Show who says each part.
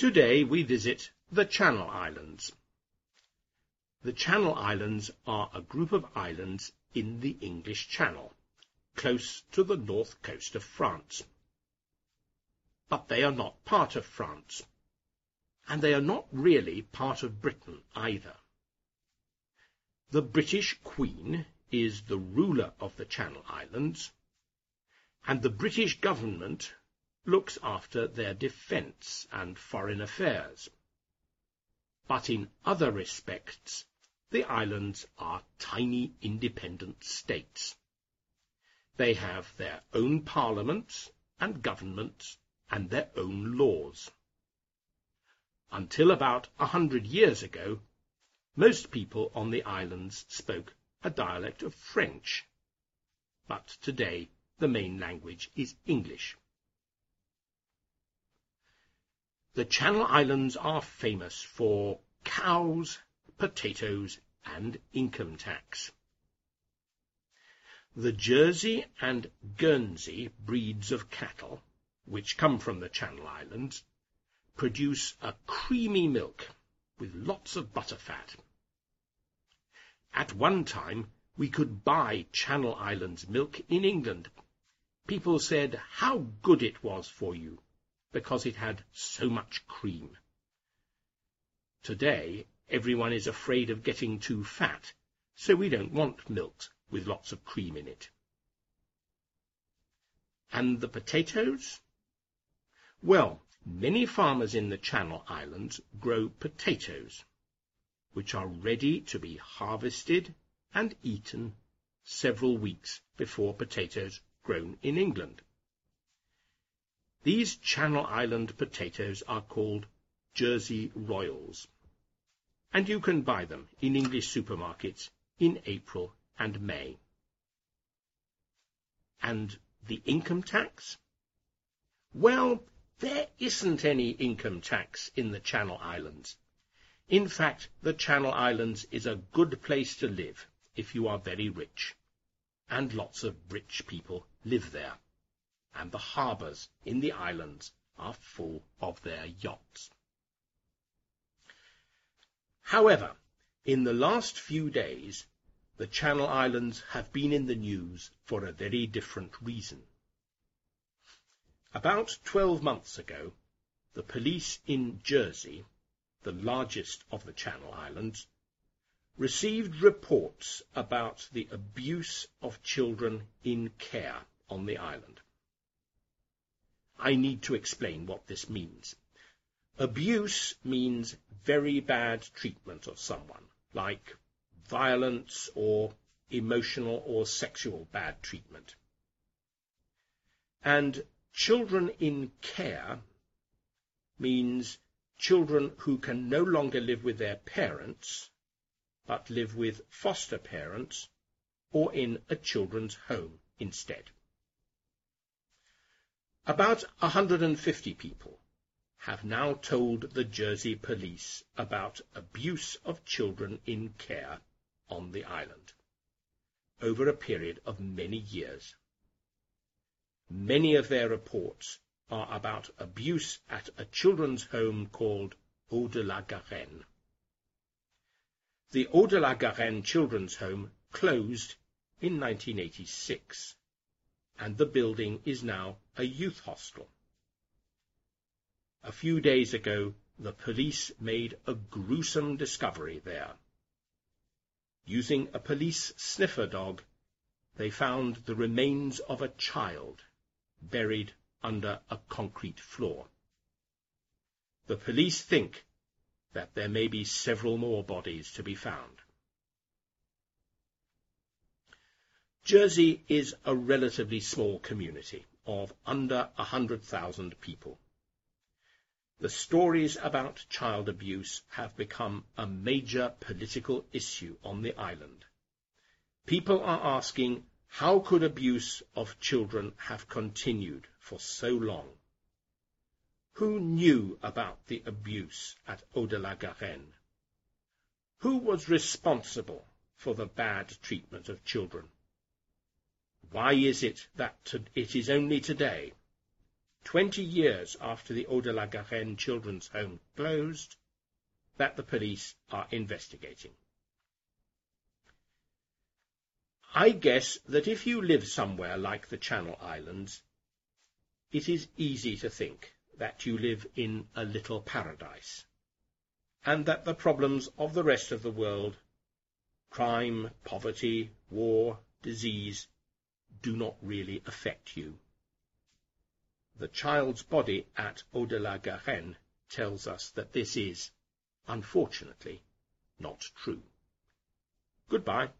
Speaker 1: Today we visit the Channel Islands. The Channel Islands are a group of islands in the English Channel, close to the north coast of France. But they are not part of France, and they are not really part of Britain either. The British Queen is the ruler of the Channel Islands, and the British government looks after their defence and foreign affairs. But in other respects, the islands are tiny independent states. They have their own parliaments and governments and their own laws. Until about a hundred years ago, most people on the islands spoke a dialect of French, but today the main language is English. The Channel Islands are famous for cows, potatoes, and income tax. The Jersey and Guernsey breeds of cattle, which come from the Channel Islands, produce a creamy milk with lots of butterfat. At one time, we could buy Channel Islands milk in England. People said how good it was for you, because it had so much cream. Today, everyone is afraid of getting too fat, so we don't want milk with lots of cream in it. And the potatoes? Well, many farmers in the Channel Islands grow potatoes which are ready to be harvested and eaten several weeks before potatoes grown in England. These Channel Island potatoes are called Jersey Royals, and you can buy them in English supermarkets in April and May. And the income tax? Well, there isn't any income tax in the Channel Islands. In fact, the Channel Islands is a good place to live if you are very rich. And lots of rich people live there. And the harbours in the islands are full of their yachts. However, in the last few days, the Channel Islands have been in the news for a very different reason. About twelve months ago, the police in Jersey the largest of the Channel Islands, received reports about the abuse of children in care on the island. I need to explain what this means. Abuse means very bad treatment of someone, like violence or emotional or sexual bad treatment. And children in care means children who can no longer live with their parents, but live with foster parents or in a children's home instead. About 150 people have now told the Jersey police about abuse of children in care on the island over a period of many years. Many of their reports are about abuse at a children's home called Haut de la Garenne. The Haut de la Garenne Children's Home closed in 1986, and the building is now a youth hostel. A few days ago, the police made a gruesome discovery there. Using a police sniffer dog, they found the remains of a child buried under a concrete floor. The police think that there may be several more bodies to be found. Jersey is a relatively small community of under a hundred thousand people. The stories about child abuse have become a major political issue on the island. People are asking how could abuse of children have continued for so long? Who knew about the abuse at Haut de la Garenne? Who was responsible for the bad treatment of children? Why is it that it is only today, twenty years after the Haut-de-la-Garenne Children's Home closed, that the police are investigating. I guess that if you live somewhere like the Channel Islands, it is easy to think that you live in a little paradise, and that the problems of the rest of the world, crime, poverty, war, disease, do not really affect you. The child's body at Haut-de-la-Garenne tells us that this is, unfortunately, not true. Goodbye.